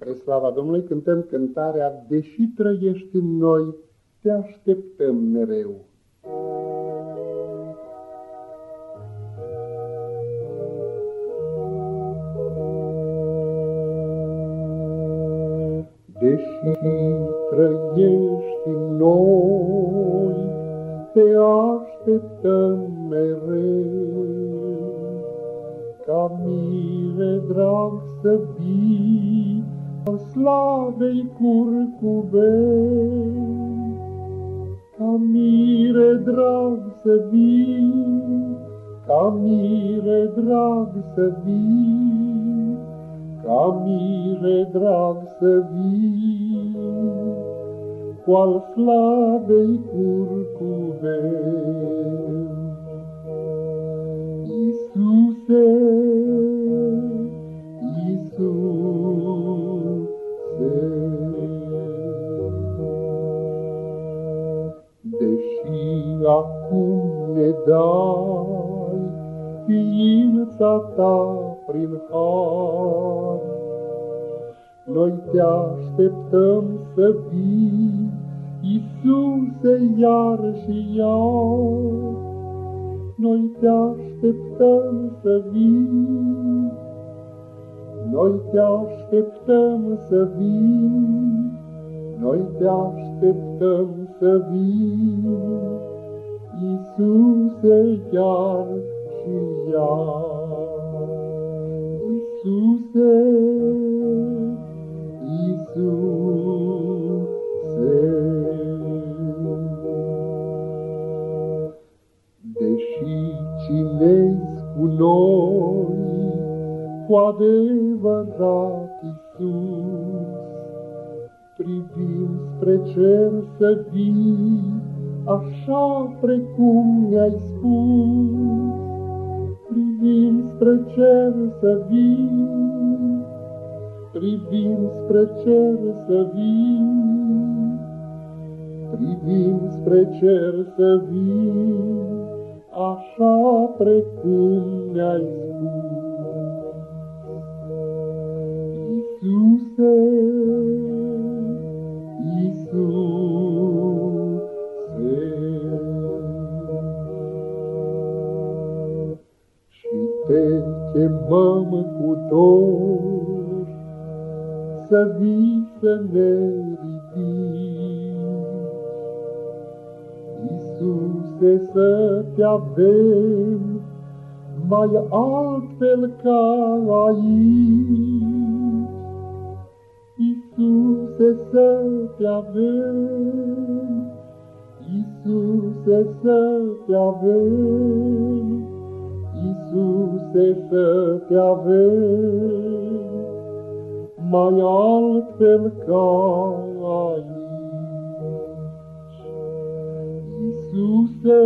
Spre slava Domnului cântăm cântarea Deși trăiești în noi, te așteptăm mereu. Deși trăiești în noi, te așteptăm mereu. Ca mire drag să vii, slavei curcubei, ca mire drag să vii, ca mire drag să vii, ca mire drag să vii, cu al slavei curcubei. Ne dai ființa ta prin har. Noi te așteptăm să vii, Iisuse, iar și iar. Noi te așteptăm să vii, Noi te așteptăm să vii, Noi te așteptăm să vii. Iisuse chiar și iar. Iisuse, Iisuse. Deși cine cu noi, cu adevărat Iisus, privim spre cer să vii, așa precum mi-ai spus, privim spre cer să vii, privim spre cer să vii, privim spre cer să vii, așa precum mi-ai spus. Te chemăm cu dor, să vii să ne ridici. Iisuse, să te avem mai altfel ca aici. Iisuse, să te avem, Iisuse, să te avem, Iisuse, să te avem mai altfel ca aici. Iisuse,